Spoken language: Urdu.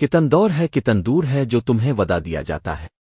کتن دور ہے کتن دور ہے جو تمہیں ودا دیا جاتا ہے۔